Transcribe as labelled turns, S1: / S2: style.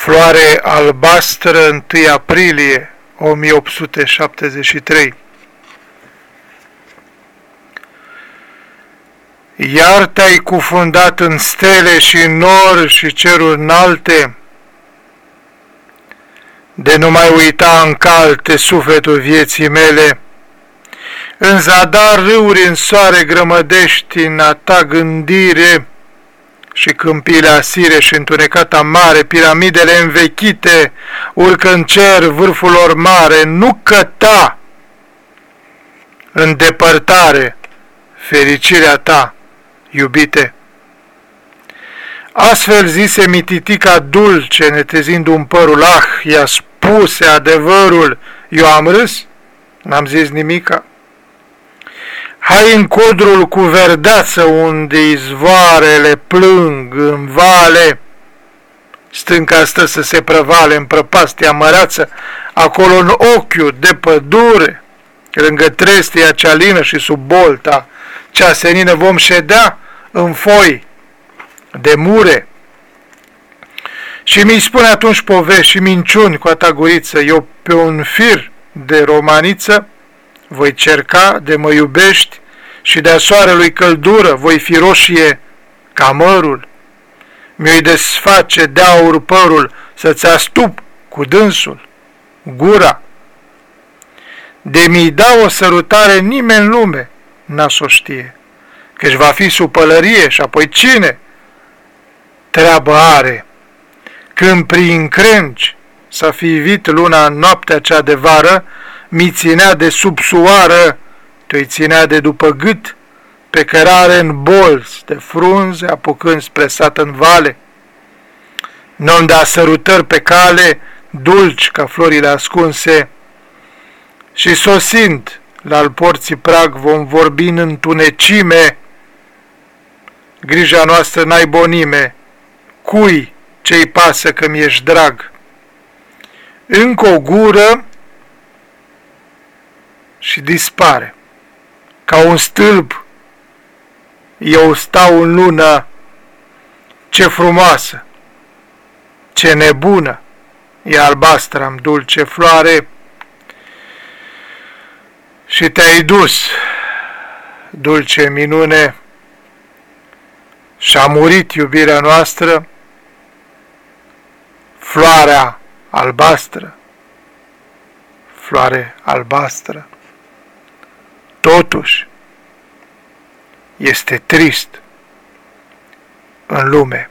S1: Floare albastră 1 aprilie 1873 Iar te-ai cufundat în stele și în nori și ceruri înalte, de nu mai uita în calte sufletul vieții mele, în zadar râuri în soare grămădești în a ta gândire, și câmpile asire și întunecata mare, piramidele învechite, urcă în cer vârful lor mare, nu căta în depărtare fericirea ta, iubite. Astfel zise mititica dulce, netezind un părul, ah, i-a spuse adevărul, eu am râs, n-am zis nimica. Hai în codrul cu verdeață unde izvoarele plâng în vale, stânca stă să se prăvale în prăpastia măreață, acolo în ochiul de pădure, lângă trestia cea lină și sub bolta cea senină vom ședea în foi de mure. Și mi spune atunci povești și minciuni cu ataguriță, eu pe un fir de romaniță, voi cerca de mă iubești și de-a soarelui căldură voi fi roșie ca mărul. Mi-o-i desface de aur părul să-ți astup cu dânsul, gura. De mi da o sărutare nimeni în lume n-a s-o știe, căci va fi supălărie și apoi cine? Treabă are, când prin crengi să fi vit luna în noaptea cea de vară, mi ținea de subsuară, te-i ținea de după gât, pe cărare în bolți de frunze, apucând spre sat în vale. Nu-mi da sărutări pe cale, dulci ca florile ascunse, și sosind la-al porții prag vom vorbi în întunecime, grija noastră n-ai bonime, cui ce-i pasă că mi-ești drag. Încă o gură și dispare. Ca un stâlp, eu stau în lună, ce frumoasă, ce nebună, e albastră am dulce floare, și te-ai dus, dulce minune, și-a murit iubirea noastră, floarea albastră, floare albastră. Totuși, este trist în lume.